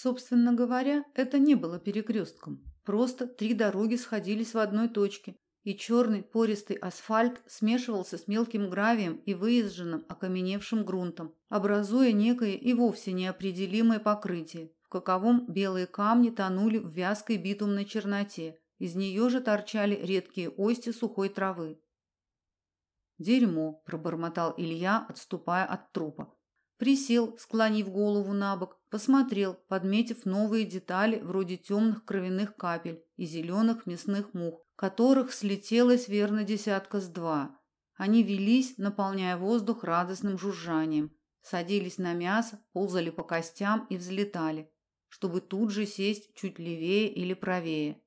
Собственно говоря, это не было перекрестком. Просто три дороги сходились в одной точке, и черный пористый асфальт смешивался с мелким гравием и выезженным окаменевшим грунтом, образуя некое и вовсе неопределимое покрытие, в каковом белые камни тонули в вязкой битумной черноте. Из нее же торчали редкие ости сухой травы. «Дерьмо», – пробормотал Илья, отступая от трупа. Присел, склонив голову на бок, посмотрел, подметив новые детали вроде темных кровяных капель и зеленых мясных мух, которых слетелось верно десятка с два. Они велись, наполняя воздух радостным жужжанием, садились на мясо, ползали по костям и взлетали, чтобы тут же сесть чуть левее или правее.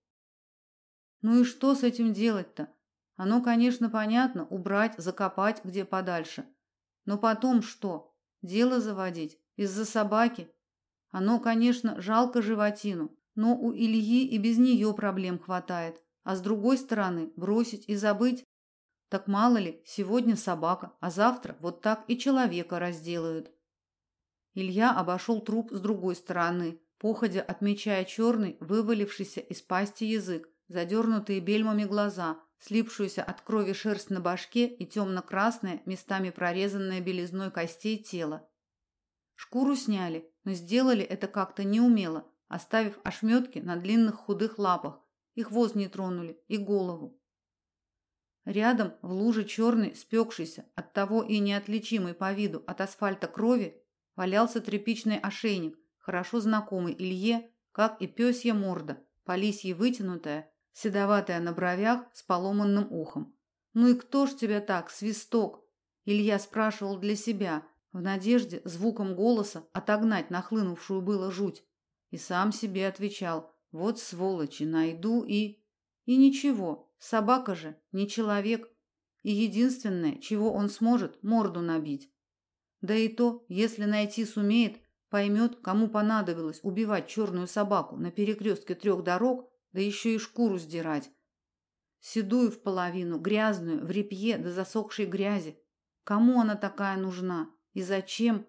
Ну и что с этим делать-то? Оно, конечно, понятно, убрать, закопать где подальше. Но потом что? Дело заводить из-за собаки? Оно, конечно, жалко животину, но у Ильи и без нее проблем хватает. А с другой стороны, бросить и забыть? Так мало ли, сегодня собака, а завтра вот так и человека разделают. Илья обошел труп с другой стороны, походя отмечая черный, вывалившийся из пасти язык, задернутые бельмами глаза, слипшуюся от крови шерсть на башке и темно-красное, местами прорезанное белизной костей тело. Шкуру сняли, но сделали это как-то неумело, оставив ошметки на длинных худых лапах, и хвост не тронули, и голову. Рядом, в луже черной, от того и неотличимой по виду от асфальта крови, валялся тряпичный ошейник, хорошо знакомый Илье, как и пёсья морда, по лисьей вытянутая, седоватая на бровях с поломанным ухом. «Ну и кто ж тебя так, свисток?» Илья спрашивал для себя, в надежде звуком голоса отогнать нахлынувшую было жуть. И сам себе отвечал вот сволочи, найду и... И ничего, собака же, не человек. И единственное, чего он сможет, морду набить. Да и то, если найти сумеет, поймет, кому понадобилось убивать черную собаку на перекрестке трех дорог, да еще и шкуру сдирать. Седую в половину, грязную, в репье до засохшей грязи. Кому она такая нужна? И зачем?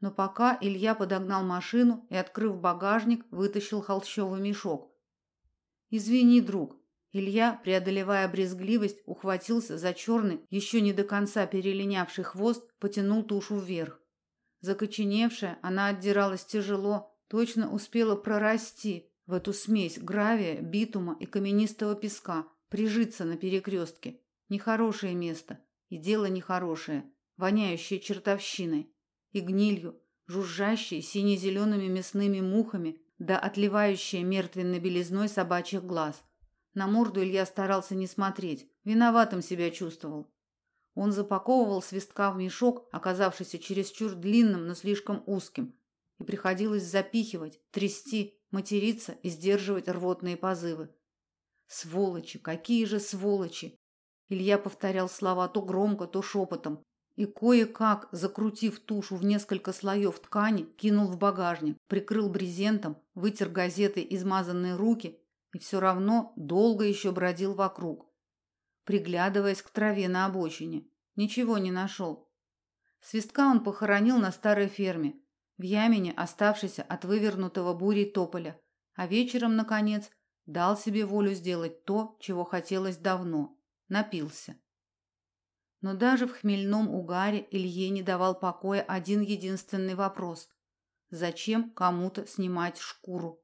Но пока Илья подогнал машину и, открыв багажник, вытащил холщовый мешок. Извини, друг. Илья, преодолевая брезгливость, ухватился за черный, еще не до конца перелинявший хвост, потянул тушу вверх. Закоченевшая, она отдиралась тяжело, точно успела прорасти в эту смесь гравия, битума и каменистого песка, прижиться на перекрестке. Нехорошее место, и дело нехорошее, воняющее чертовщиной и гнилью, жужжащей сине-зелеными мясными мухами, да отливающая мертвенной белизной собачьих глаз. На морду Илья старался не смотреть, виноватым себя чувствовал. Он запаковывал свистка в мешок, оказавшийся чересчур длинным, но слишком узким, и приходилось запихивать, трясти, материться и сдерживать рвотные позывы. Сволочи, какие же сволочи! Илья повторял слова то громко, то шепотом, и кое-как, закрутив тушу в несколько слоев ткани, кинул в багажник, прикрыл брезентом, вытер газетой измазанные руки и все равно долго еще бродил вокруг, приглядываясь к траве на обочине. Ничего не нашел. Свистка он похоронил на старой ферме, в ямине, оставшейся от вывернутого бурей тополя, а вечером, наконец, дал себе волю сделать то, чего хотелось давно – напился. Но даже в хмельном угаре Илье не давал покоя один единственный вопрос: зачем кому-то снимать шкуру?